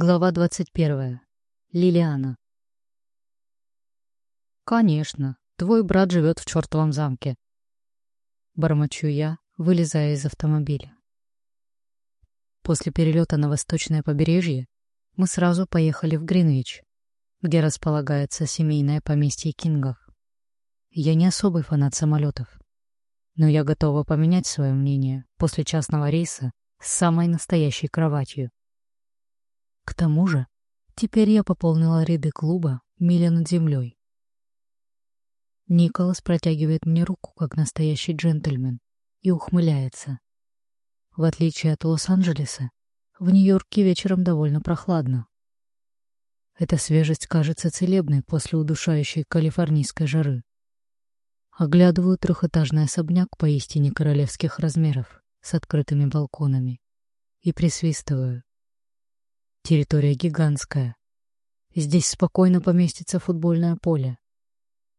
Глава 21. Лилиана. «Конечно, твой брат живет в чертовом замке», — бормочу я, вылезая из автомобиля. После перелета на восточное побережье мы сразу поехали в Гринвич, где располагается семейное поместье Кингов. Я не особый фанат самолетов, но я готова поменять свое мнение после частного рейса с самой настоящей кроватью. К тому же, теперь я пополнила ряды клуба миля над землей. Николас протягивает мне руку, как настоящий джентльмен, и ухмыляется. В отличие от Лос-Анджелеса, в Нью-Йорке вечером довольно прохладно. Эта свежесть кажется целебной после удушающей калифорнийской жары. Оглядываю трехэтажный особняк поистине королевских размеров с открытыми балконами и присвистываю. Территория гигантская. Здесь спокойно поместится футбольное поле.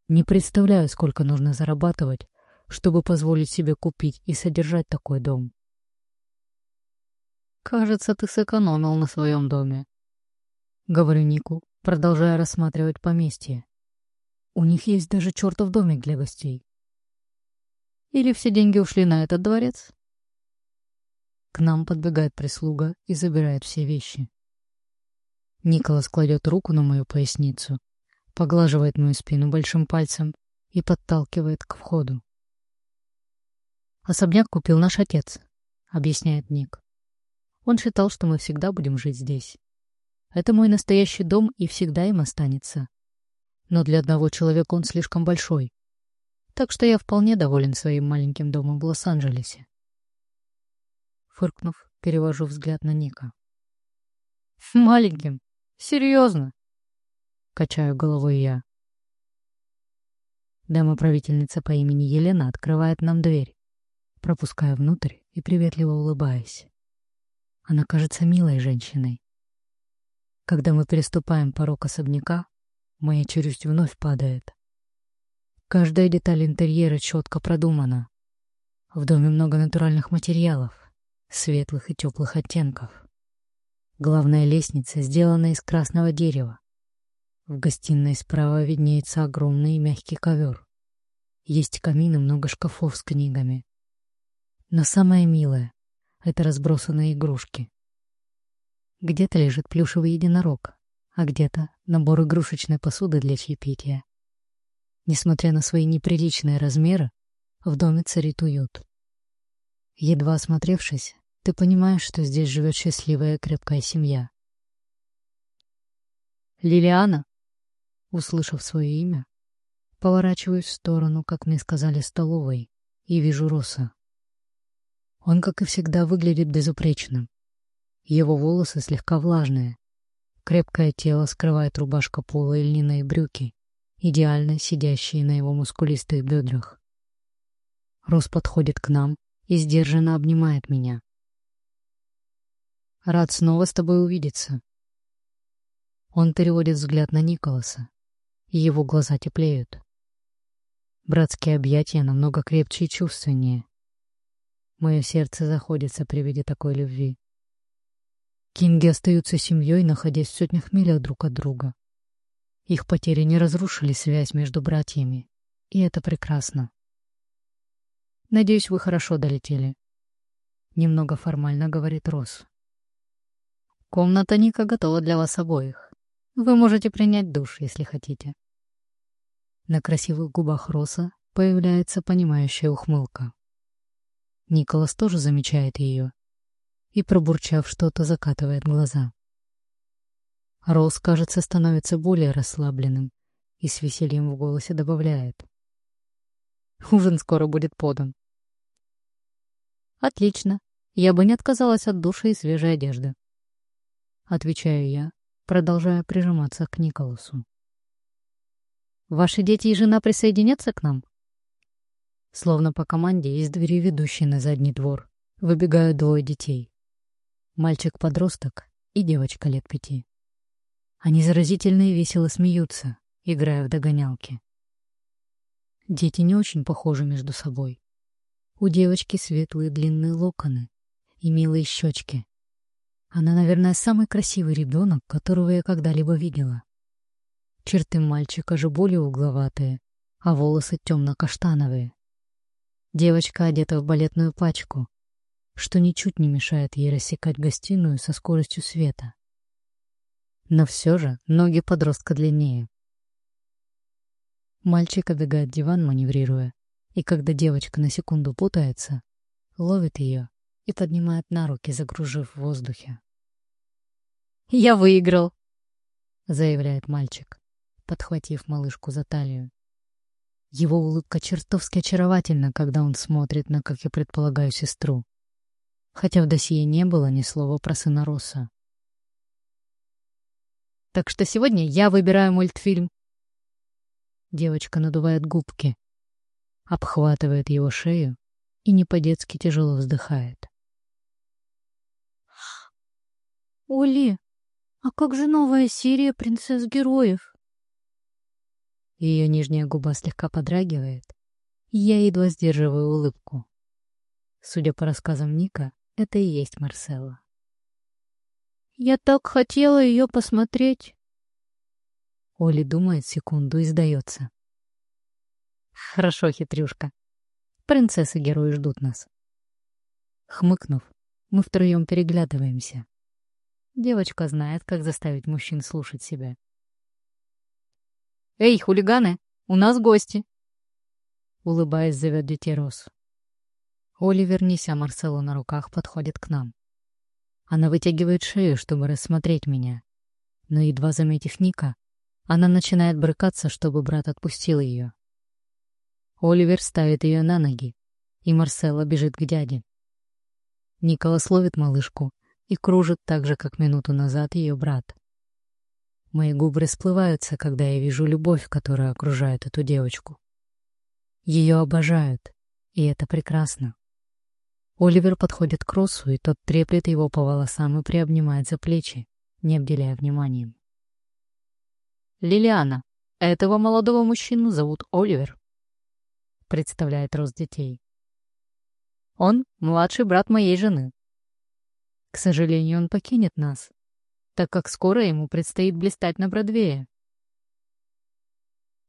Не представляю, сколько нужно зарабатывать, чтобы позволить себе купить и содержать такой дом. «Кажется, ты сэкономил на своем доме», — говорю Нику, продолжая рассматривать поместье. «У них есть даже чертов домик для гостей». «Или все деньги ушли на этот дворец?» К нам подбегает прислуга и забирает все вещи. Николас кладет руку на мою поясницу, поглаживает мою спину большим пальцем и подталкивает к входу. «Особняк купил наш отец», — объясняет Ник. «Он считал, что мы всегда будем жить здесь. Это мой настоящий дом и всегда им останется. Но для одного человека он слишком большой. Так что я вполне доволен своим маленьким домом в Лос-Анджелесе». Фыркнув, перевожу взгляд на Ника. «Маленьким? Серьезно? Качаю головой я. Дама-правительница по имени Елена открывает нам дверь, пропуская внутрь и приветливо улыбаясь. Она кажется милой женщиной. Когда мы переступаем порог особняка, моя челюсть вновь падает. Каждая деталь интерьера четко продумана. В доме много натуральных материалов, светлых и теплых оттенков. Главная лестница сделана из красного дерева. В гостиной справа виднеется огромный мягкий ковер. Есть камин и много шкафов с книгами. Но самое милое — это разбросанные игрушки. Где-то лежит плюшевый единорог, а где-то набор игрушечной посуды для чаепития. Несмотря на свои неприличные размеры, в доме царит уют. Едва осмотревшись, ты понимаешь, что здесь живет счастливая крепкая семья. Лилиана, услышав свое имя, поворачиваюсь в сторону, как мне сказали, столовой, и вижу Роса. Он, как и всегда, выглядит безупречным. Его волосы слегка влажные. Крепкое тело скрывает рубашка пола и льняные брюки, идеально сидящие на его мускулистых бедрах. Рос подходит к нам и сдержанно обнимает меня. Рад снова с тобой увидеться. Он переводит взгляд на Николаса, и его глаза теплеют. Братские объятия намного крепче и чувственнее. Мое сердце заходится при виде такой любви. Кинги остаются семьей, находясь в сотнях милях друг от друга. Их потери не разрушили связь между братьями, и это прекрасно. Надеюсь, вы хорошо долетели. Немного формально говорит Росс. Комната Ника готова для вас обоих. Вы можете принять душ, если хотите. На красивых губах Роса появляется понимающая ухмылка. Николас тоже замечает ее и, пробурчав что-то, закатывает глаза. Рос, кажется, становится более расслабленным и с весельем в голосе добавляет. Ужин скоро будет подан. Отлично. Я бы не отказалась от душа и свежей одежды. Отвечаю я, продолжая прижиматься к Николасу. «Ваши дети и жена присоединятся к нам?» Словно по команде из двери, ведущей на задний двор, выбегают двое детей. Мальчик-подросток и девочка лет пяти. Они заразительно и весело смеются, играя в догонялки. Дети не очень похожи между собой. У девочки светлые длинные локоны и милые щечки, Она, наверное, самый красивый ребенок, которого я когда-либо видела. Черты мальчика же более угловатые, а волосы темно-каштановые. Девочка одета в балетную пачку, что ничуть не мешает ей рассекать гостиную со скоростью света. Но все же ноги подростка длиннее. Мальчик оббегает диван, маневрируя, и когда девочка на секунду путается, ловит ее и поднимает на руки, загружив в воздухе. «Я выиграл!» — заявляет мальчик, подхватив малышку за талию. Его улыбка чертовски очаровательна, когда он смотрит на, как я предполагаю, сестру. Хотя в досье не было ни слова про сына Росса. «Так что сегодня я выбираю мультфильм». Девочка надувает губки, обхватывает его шею и не по-детски тяжело вздыхает. «Оли, а как же новая серия «Принцесс-героев»?» Ее нижняя губа слегка подрагивает, и я едва сдерживаю улыбку. Судя по рассказам Ника, это и есть Марселла. «Я так хотела ее посмотреть!» Оли думает секунду и сдается. «Хорошо, хитрюшка. Принцессы-герои ждут нас». Хмыкнув, мы втроем переглядываемся. Девочка знает, как заставить мужчин слушать себя. «Эй, хулиганы, у нас гости!» Улыбаясь, зовет детей Рос. Оливер, неся Марселу на руках, подходит к нам. Она вытягивает шею, чтобы рассмотреть меня. Но, едва заметив Ника, она начинает брыкаться, чтобы брат отпустил ее. Оливер ставит ее на ноги, и Марсела бежит к дяде. Николас ловит малышку и кружит так же, как минуту назад ее брат. Мои губы расплываются, когда я вижу любовь, которая окружает эту девочку. Ее обожают, и это прекрасно. Оливер подходит к Россу, и тот треплет его по волосам и приобнимает за плечи, не обделяя вниманием. «Лилиана, этого молодого мужчину зовут Оливер», — представляет Рос детей. «Он младший брат моей жены. К сожалению, он покинет нас, так как скоро ему предстоит блистать на Бродвее.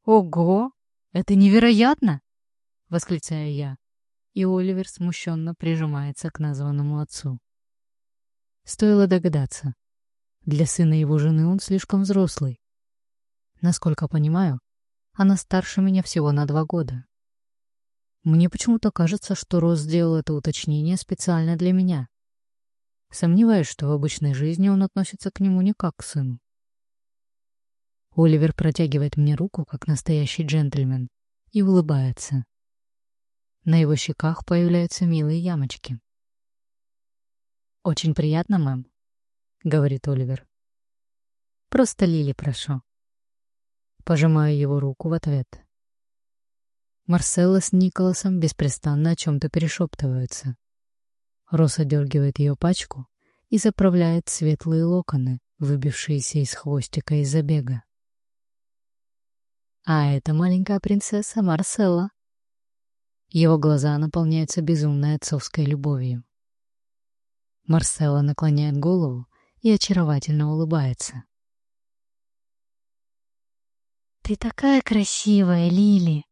«Ого! Это невероятно!» — восклицаю я, и Оливер смущенно прижимается к названному отцу. Стоило догадаться. Для сына его жены он слишком взрослый. Насколько понимаю, она старше меня всего на два года. Мне почему-то кажется, что Рос сделал это уточнение специально для меня. Сомневаюсь, что в обычной жизни он относится к нему не как к сыну. Оливер протягивает мне руку, как настоящий джентльмен, и улыбается. На его щеках появляются милые ямочки. «Очень приятно, мэм», — говорит Оливер. «Просто Лили прошу». Пожимаю его руку в ответ. Марселла с Николасом беспрестанно о чем-то перешептываются. Рос одергивает ее пачку и заправляет светлые локоны, выбившиеся из хвостика из забега. А это маленькая принцесса Марселла. Его глаза наполняются безумной отцовской любовью. Марселла наклоняет голову и очаровательно улыбается. «Ты такая красивая, Лили!»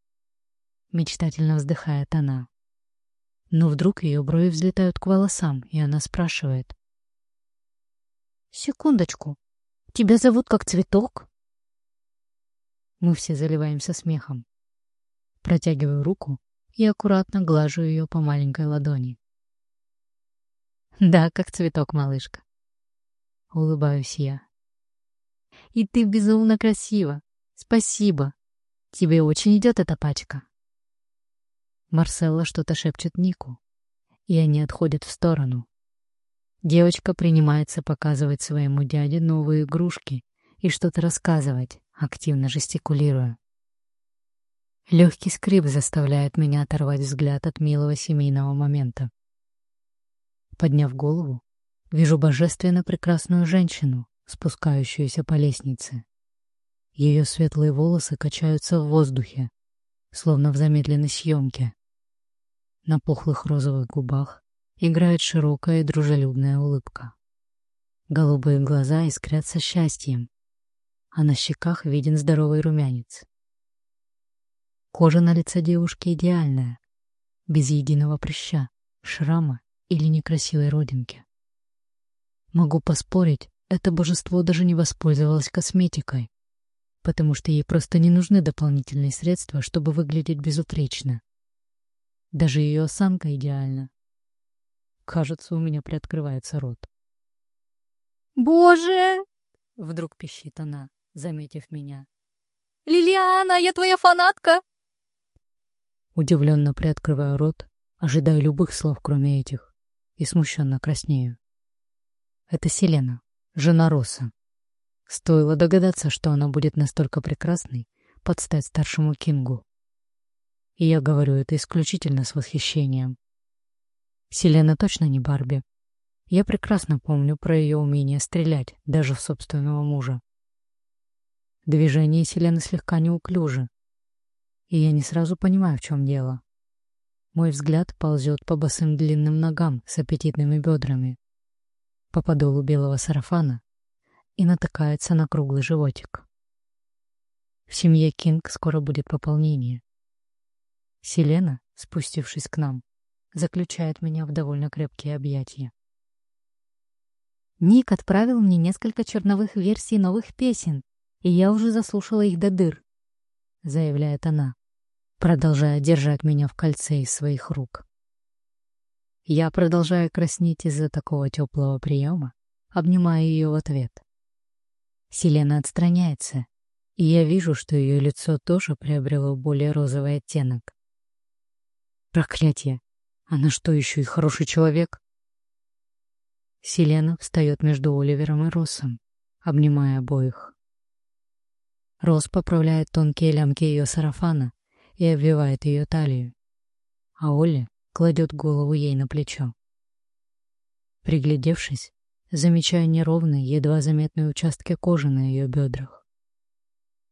Мечтательно вздыхает она. Но вдруг ее брови взлетают к волосам, и она спрашивает. «Секундочку. Тебя зовут как цветок?» Мы все заливаемся смехом. Протягиваю руку и аккуратно глажу ее по маленькой ладони. «Да, как цветок, малышка». Улыбаюсь я. «И ты безумно красива. Спасибо. Тебе очень идет эта пачка». Марселла что-то шепчет Нику, и они отходят в сторону. Девочка принимается показывать своему дяде новые игрушки и что-то рассказывать, активно жестикулируя. Легкий скрип заставляет меня оторвать взгляд от милого семейного момента. Подняв голову, вижу божественно прекрасную женщину, спускающуюся по лестнице. Ее светлые волосы качаются в воздухе, словно в замедленной съемке. На пухлых розовых губах играет широкая и дружелюбная улыбка. Голубые глаза искрятся счастьем, а на щеках виден здоровый румянец. Кожа на лице девушки идеальная, без единого прыща, шрама или некрасивой родинки. Могу поспорить, это божество даже не воспользовалось косметикой, потому что ей просто не нужны дополнительные средства, чтобы выглядеть безупречно. Даже ее осанка идеальна. Кажется, у меня приоткрывается рот. «Боже!» — вдруг пищит она, заметив меня. «Лилиана, я твоя фанатка!» Удивленно приоткрываю рот, ожидая любых слов, кроме этих, и смущенно краснею. Это Селена, жена Росса. Стоило догадаться, что она будет настолько прекрасной, под стать старшему Кингу. И я говорю это исключительно с восхищением. Селена точно не Барби. Я прекрасно помню про ее умение стрелять, даже в собственного мужа. Движения Селены слегка неуклюжи, и я не сразу понимаю, в чем дело. Мой взгляд ползет по босым длинным ногам с аппетитными бедрами, по подолу белого сарафана и натыкается на круглый животик. В семье Кинг скоро будет пополнение. Селена, спустившись к нам, заключает меня в довольно крепкие объятия. Ник отправил мне несколько черновых версий новых песен, и я уже заслушала их до дыр, — заявляет она, продолжая держать меня в кольце из своих рук. Я продолжаю краснеть из-за такого теплого приема, обнимая ее в ответ. Селена отстраняется, и я вижу, что ее лицо тоже приобрело более розовый оттенок. Проклятие! Она что, еще и хороший человек? Селена встает между Оливером и Россом, обнимая обоих. Росс поправляет тонкие лямки ее сарафана и обвивает ее талию, а Оля кладет голову ей на плечо. Приглядевшись, замечаю неровные, едва заметные участки кожи на ее бедрах.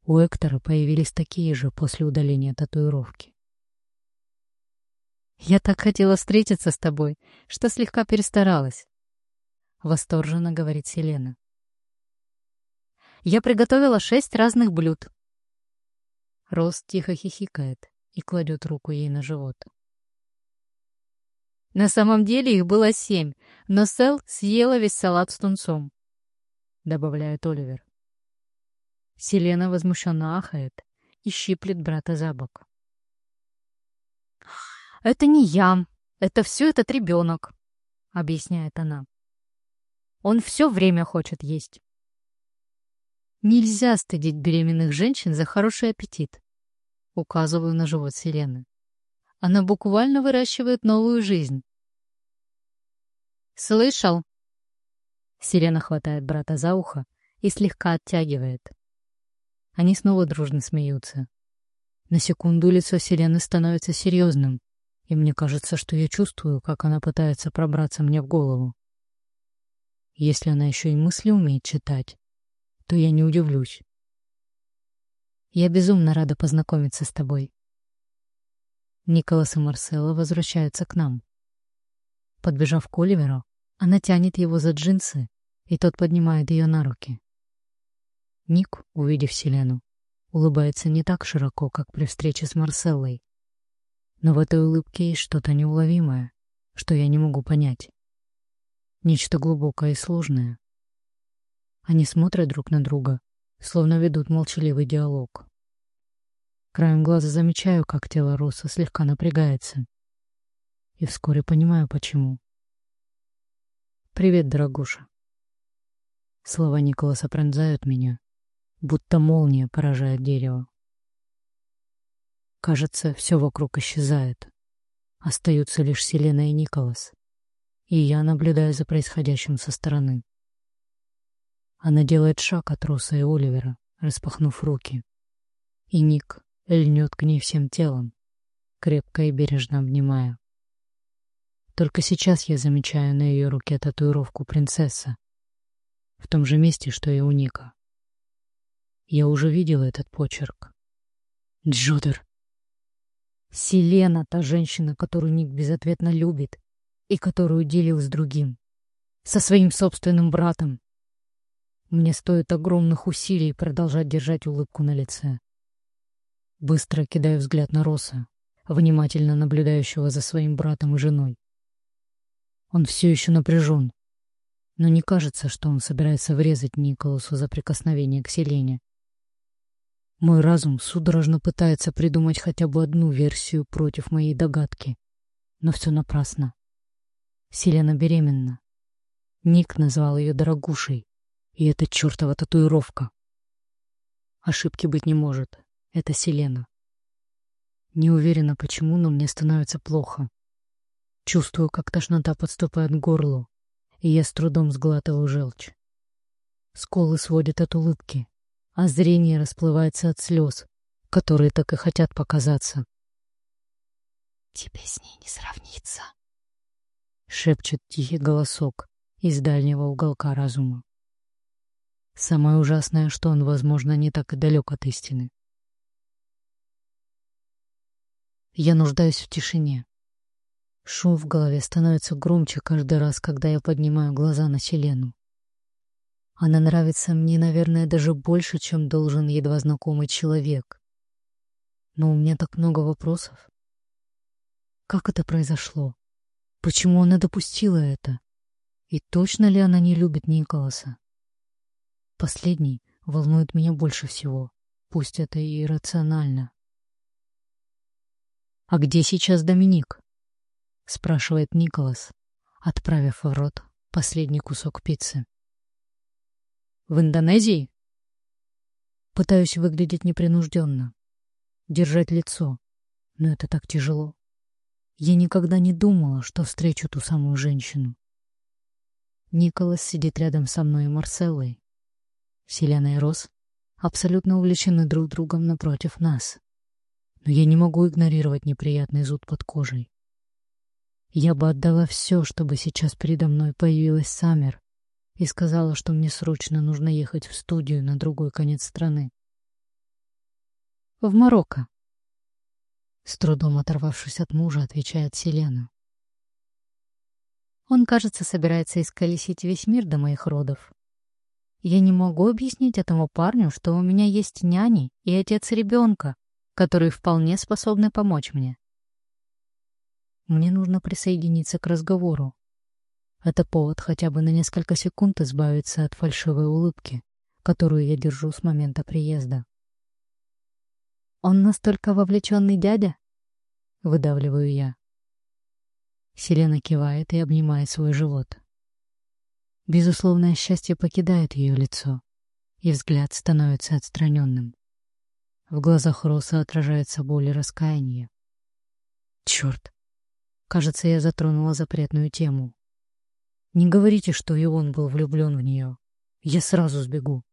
У Эктора появились такие же после удаления татуировки. «Я так хотела встретиться с тобой, что слегка перестаралась», — восторженно говорит Селена. «Я приготовила шесть разных блюд». Рост тихо хихикает и кладет руку ей на живот. На самом деле их было семь, но Сэл съела весь салат с тунцом, — добавляет Оливер. Селена возмущенно ахает и щиплет брата за бок. «Это не я, это все этот ребенок», — объясняет она. «Он все время хочет есть». «Нельзя стыдить беременных женщин за хороший аппетит», — указываю на живот Селены. Она буквально выращивает новую жизнь. «Слышал?» Селена хватает брата за ухо и слегка оттягивает. Они снова дружно смеются. На секунду лицо Селены становится серьезным, и мне кажется, что я чувствую, как она пытается пробраться мне в голову. Если она еще и мысли умеет читать, то я не удивлюсь. Я безумно рада познакомиться с тобой. Николас и Марселла возвращаются к нам. Подбежав к Оливеру, она тянет его за джинсы, и тот поднимает ее на руки. Ник, увидев Селену, улыбается не так широко, как при встрече с Марселлой. Но в этой улыбке есть что-то неуловимое, что я не могу понять. Нечто глубокое и сложное. Они смотрят друг на друга, словно ведут молчаливый диалог. Краем глаза замечаю, как тело Росса слегка напрягается. И вскоре понимаю, почему. «Привет, дорогуша». Слова Николаса пронзают меня, будто молния поражает дерево. Кажется, все вокруг исчезает. Остаются лишь Селена и Николас. И я наблюдаю за происходящим со стороны. Она делает шаг от Роса и Оливера, распахнув руки. И Ник льнет к ней всем телом, крепко и бережно обнимая. Только сейчас я замечаю на ее руке татуировку принцесса, в том же месте, что и у Ника. Я уже видел этот почерк. Джодер. Селена, та женщина, которую Ник безответно любит и которую делил с другим. Со своим собственным братом, Мне стоит огромных усилий продолжать держать улыбку на лице. Быстро кидаю взгляд на Роса, внимательно наблюдающего за своим братом и женой. Он все еще напряжен, но не кажется, что он собирается врезать Николасу за прикосновение к Селене. Мой разум судорожно пытается придумать хотя бы одну версию против моей догадки, но все напрасно. Селена беременна. Ник назвал ее дорогушей, и это чертова татуировка. Ошибки быть не может. Это Селена. Не уверена почему, но мне становится плохо. Чувствую, как тошнота подступает к горлу, и я с трудом сглатываю желчь. Сколы сводят от улыбки, а зрение расплывается от слез, которые так и хотят показаться. «Тебе с ней не сравнится», — шепчет тихий голосок из дальнего уголка разума. Самое ужасное, что он, возможно, не так и далек от истины. Я нуждаюсь в тишине. Шум в голове становится громче каждый раз, когда я поднимаю глаза на Селену. Она нравится мне, наверное, даже больше, чем должен едва знакомый человек. Но у меня так много вопросов. Как это произошло? Почему она допустила это? И точно ли она не любит Николаса? Последний волнует меня больше всего, пусть это и иррационально. «А где сейчас Доминик?» — спрашивает Николас, отправив в рот последний кусок пиццы. «В Индонезии?» Пытаюсь выглядеть непринужденно, держать лицо, но это так тяжело. Я никогда не думала, что встречу ту самую женщину. Николас сидит рядом со мной и Марселлой. Селена и Рос абсолютно увлечены друг другом напротив нас но я не могу игнорировать неприятный зуд под кожей. Я бы отдала все, чтобы сейчас передо мной появилась Саммер и сказала, что мне срочно нужно ехать в студию на другой конец страны. В Марокко. С трудом оторвавшись от мужа, отвечает Селена. Он, кажется, собирается исколесить весь мир до моих родов. Я не могу объяснить этому парню, что у меня есть няни и отец ребенка, которые вполне способны помочь мне. Мне нужно присоединиться к разговору. Это повод хотя бы на несколько секунд избавиться от фальшивой улыбки, которую я держу с момента приезда. «Он настолько вовлеченный дядя?» — выдавливаю я. Селена кивает и обнимает свой живот. Безусловное счастье покидает ее лицо, и взгляд становится отстраненным. В глазах Роса отражается боль и раскаяние. Черт! Кажется, я затронула запретную тему. Не говорите, что и он был влюблен в нее. Я сразу сбегу.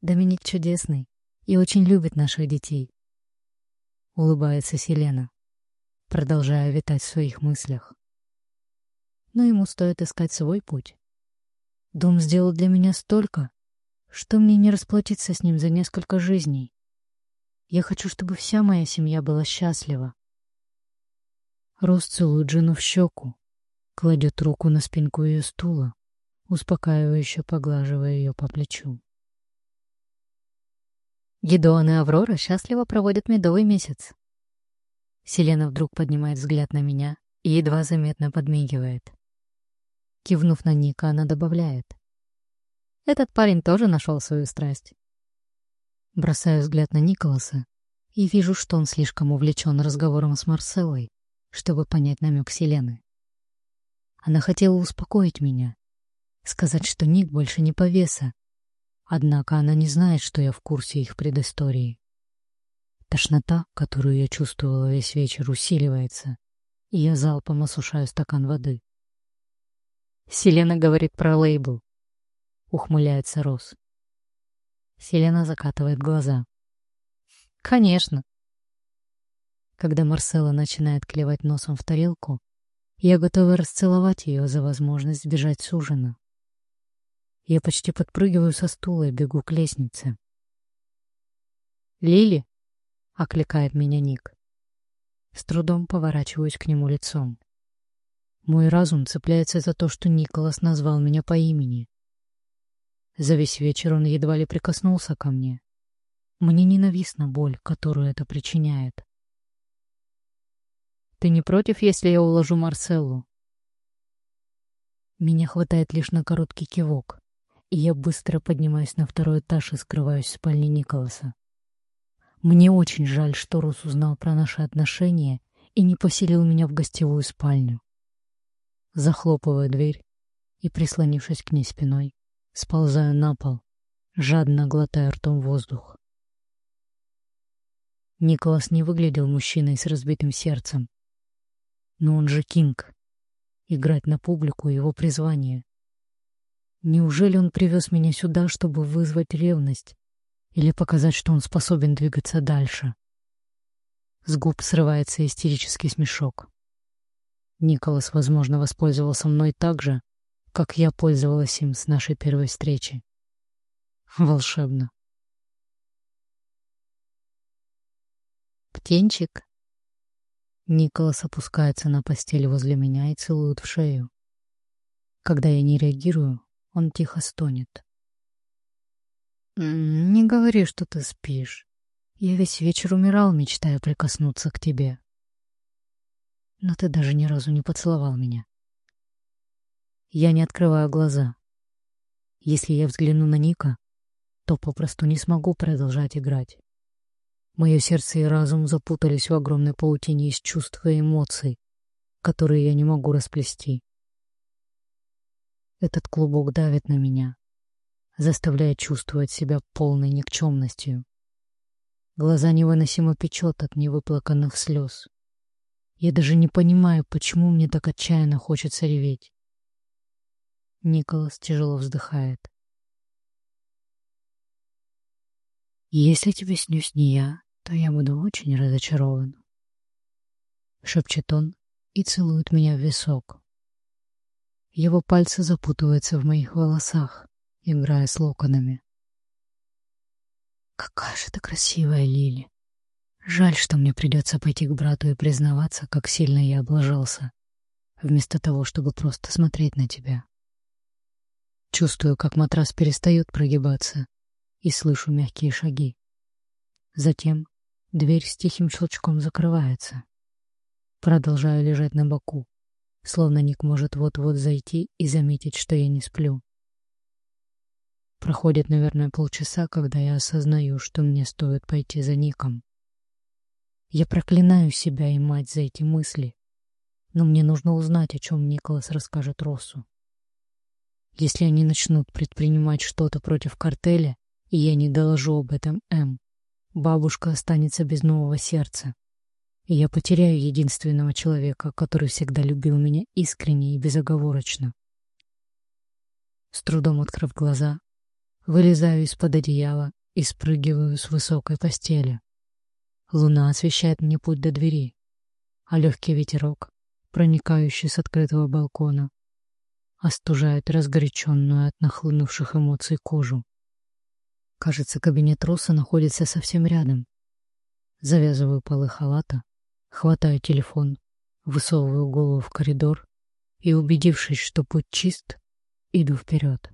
Доминик чудесный и очень любит наших детей. Улыбается Селена, продолжая витать в своих мыслях. Но ему стоит искать свой путь. Дом сделал для меня столько, что мне не расплатиться с ним за несколько жизней. Я хочу, чтобы вся моя семья была счастлива. Рос целует жену в щеку, кладет руку на спинку ее стула, успокаивающе поглаживая ее по плечу. Гедеон и Аврора счастливо проводят медовый месяц. Селена вдруг поднимает взгляд на меня и едва заметно подмигивает. Кивнув на Ника, она добавляет. Этот парень тоже нашел свою страсть. Бросаю взгляд на Николаса и вижу, что он слишком увлечен разговором с Марселой, чтобы понять намек Селены. Она хотела успокоить меня, сказать, что Ник больше не повеса, однако она не знает, что я в курсе их предыстории. Тошнота, которую я чувствовала весь вечер, усиливается, и я залпом осушаю стакан воды. Селена говорит про лейбл ухмыляется Рос. Селена закатывает глаза. Конечно. Когда Марсела начинает клевать носом в тарелку, я готова расцеловать ее за возможность сбежать с ужина. Я почти подпрыгиваю со стула и бегу к лестнице. «Лили!» — окликает меня Ник. С трудом поворачиваюсь к нему лицом. Мой разум цепляется за то, что Николас назвал меня по имени. За весь вечер он едва ли прикоснулся ко мне. Мне ненавистна боль, которую это причиняет. Ты не против, если я уложу Марселлу? Меня хватает лишь на короткий кивок, и я быстро поднимаюсь на второй этаж и скрываюсь в спальне Николаса. Мне очень жаль, что Рус узнал про наши отношения и не поселил меня в гостевую спальню. Захлопываю дверь и, прислонившись к ней спиной, сползаю на пол, жадно глотая ртом воздух. Николас не выглядел мужчиной с разбитым сердцем. Но он же Кинг. Играть на публику — его призвание. Неужели он привез меня сюда, чтобы вызвать ревность или показать, что он способен двигаться дальше? С губ срывается истерический смешок. Николас, возможно, воспользовался мной так же, как я пользовалась им с нашей первой встречи. Волшебно. «Птенчик?» Николас опускается на постель возле меня и целует в шею. Когда я не реагирую, он тихо стонет. «Не говори, что ты спишь. Я весь вечер умирал, мечтая прикоснуться к тебе. Но ты даже ни разу не поцеловал меня. Я не открываю глаза. Если я взгляну на Ника, то попросту не смогу продолжать играть. Мое сердце и разум запутались в огромной паутине из чувств и эмоций, которые я не могу расплести. Этот клубок давит на меня, заставляя чувствовать себя полной никчемностью. Глаза невыносимо печет от невыплаканных слез. Я даже не понимаю, почему мне так отчаянно хочется реветь. Николас тяжело вздыхает. «Если тебе снюсь не я, то я буду очень разочарован», — шепчет он и целует меня в висок. Его пальцы запутываются в моих волосах, играя с локонами. «Какая же ты красивая, Лили! Жаль, что мне придется пойти к брату и признаваться, как сильно я облажался, вместо того, чтобы просто смотреть на тебя». Чувствую, как матрас перестает прогибаться, и слышу мягкие шаги. Затем дверь с тихим щелчком закрывается. Продолжаю лежать на боку, словно Ник может вот-вот зайти и заметить, что я не сплю. Проходит, наверное, полчаса, когда я осознаю, что мне стоит пойти за Ником. Я проклинаю себя и мать за эти мысли, но мне нужно узнать, о чем Николас расскажет Россу. Если они начнут предпринимать что-то против картеля, и я не доложу об этом М, бабушка останется без нового сердца. И я потеряю единственного человека, который всегда любил меня искренне и безоговорочно. С трудом открыв глаза, вылезаю из-под одеяла и спрыгиваю с высокой постели. Луна освещает мне путь до двери, а легкий ветерок, проникающий с открытого балкона, остужает разгоряченную от нахлынувших эмоций кожу. Кажется, кабинет Роса находится совсем рядом. Завязываю полы халата, хватаю телефон, высовываю голову в коридор и, убедившись, что путь чист, иду вперед.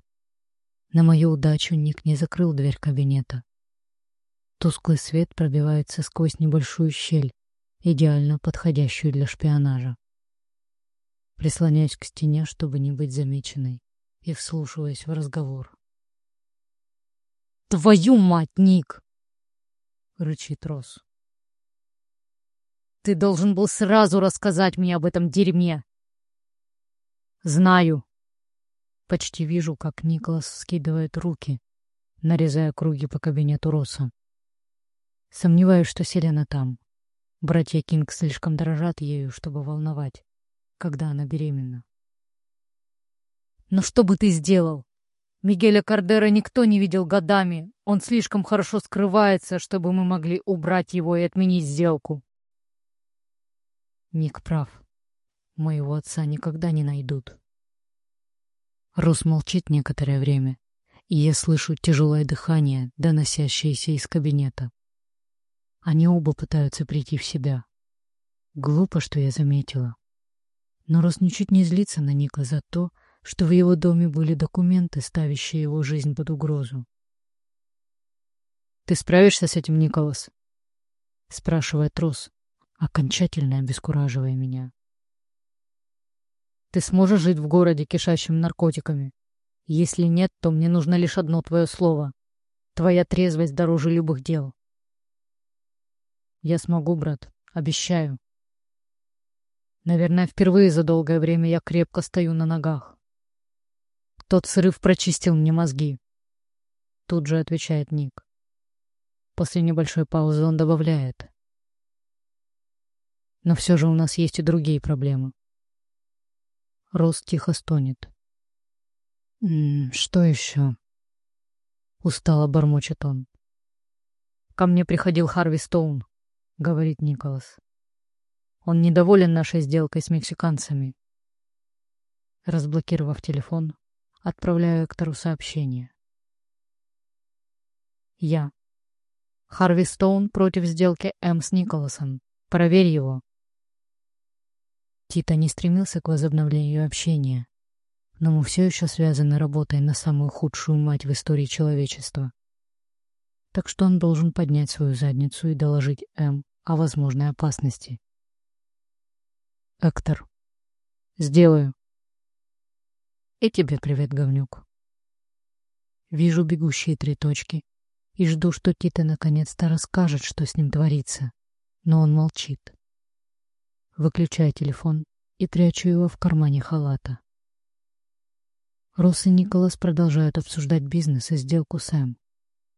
На мою удачу Ник не закрыл дверь кабинета. Тусклый свет пробивается сквозь небольшую щель, идеально подходящую для шпионажа. Прислоняюсь к стене, чтобы не быть замеченной, и вслушиваясь в разговор. «Твою мать, Ник!» — рычит Рос. «Ты должен был сразу рассказать мне об этом дерьме!» «Знаю!» Почти вижу, как Николас скидывает руки, нарезая круги по кабинету Роса. Сомневаюсь, что Селена там. Братья Кинг слишком дорожат ею, чтобы волновать когда она беременна. Но что бы ты сделал? Мигеля Кардера никто не видел годами. Он слишком хорошо скрывается, чтобы мы могли убрать его и отменить сделку. Ник прав. Моего отца никогда не найдут. Рус молчит некоторое время, и я слышу тяжелое дыхание, доносящееся из кабинета. Они оба пытаются прийти в себя. Глупо, что я заметила. Но Рос ничуть не злится на Ника за то, что в его доме были документы, ставящие его жизнь под угрозу. «Ты справишься с этим, Николас?» — спрашивает Рос, окончательно обескураживая меня. «Ты сможешь жить в городе, кишащем наркотиками? Если нет, то мне нужно лишь одно твое слово. Твоя трезвость дороже любых дел». «Я смогу, брат, обещаю», Наверное, впервые за долгое время я крепко стою на ногах. Тот срыв прочистил мне мозги. Тут же отвечает Ник. После небольшой паузы он добавляет. Но все же у нас есть и другие проблемы. Рос тихо стонет. «М -м, «Что еще?» Устало бормочет он. «Ко мне приходил Харви Стоун», — говорит Николас. Он недоволен нашей сделкой с мексиканцами. Разблокировав телефон, отправляю Эктору сообщение. Я. Харви Стоун против сделки М с Николасом. Проверь его. Тита не стремился к возобновлению общения, но мы все еще связаны работой на самую худшую мать в истории человечества. Так что он должен поднять свою задницу и доложить М о возможной опасности. Эктор. Сделаю. И тебе привет, говнюк. Вижу бегущие три точки и жду, что Тита наконец-то расскажет, что с ним творится. Но он молчит. Выключаю телефон и трячу его в кармане халата. Росс и Николас продолжают обсуждать бизнес и сделку с Эм.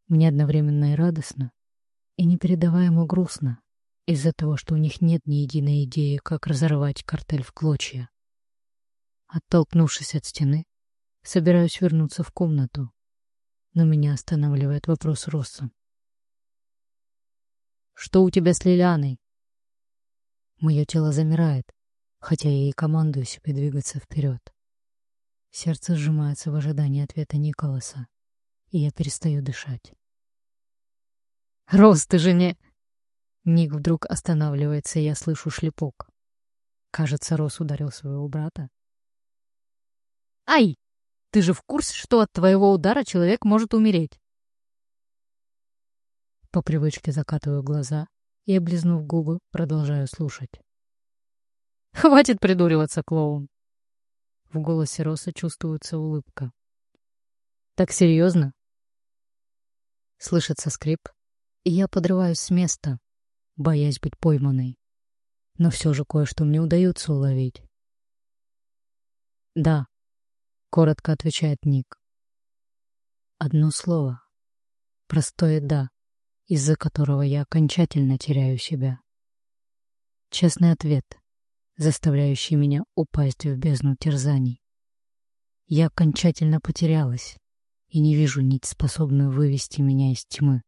Мне одновременно и радостно, и непередаваемо грустно из-за того, что у них нет ни единой идеи, как разорвать картель в клочья. Оттолкнувшись от стены, собираюсь вернуться в комнату, но меня останавливает вопрос Росса. «Что у тебя с Лилианой?» Мое тело замирает, хотя я и командую себе двигаться вперед. Сердце сжимается в ожидании ответа Николаса, и я перестаю дышать. «Рос, ты же не...» Ник вдруг останавливается, и я слышу шлепок. Кажется, Рос ударил своего брата. «Ай! Ты же в курсе, что от твоего удара человек может умереть?» По привычке закатываю глаза и, облизнув губы, продолжаю слушать. «Хватит придуриваться, клоун!» В голосе Роса чувствуется улыбка. «Так серьезно?» Слышится скрип, и я подрываюсь с места, боясь быть пойманной. Но все же кое-что мне удается уловить. «Да», — коротко отвечает Ник. Одно слово. Простое «да», из-за которого я окончательно теряю себя. Честный ответ, заставляющий меня упасть в бездну терзаний. Я окончательно потерялась и не вижу нить, способную вывести меня из тьмы.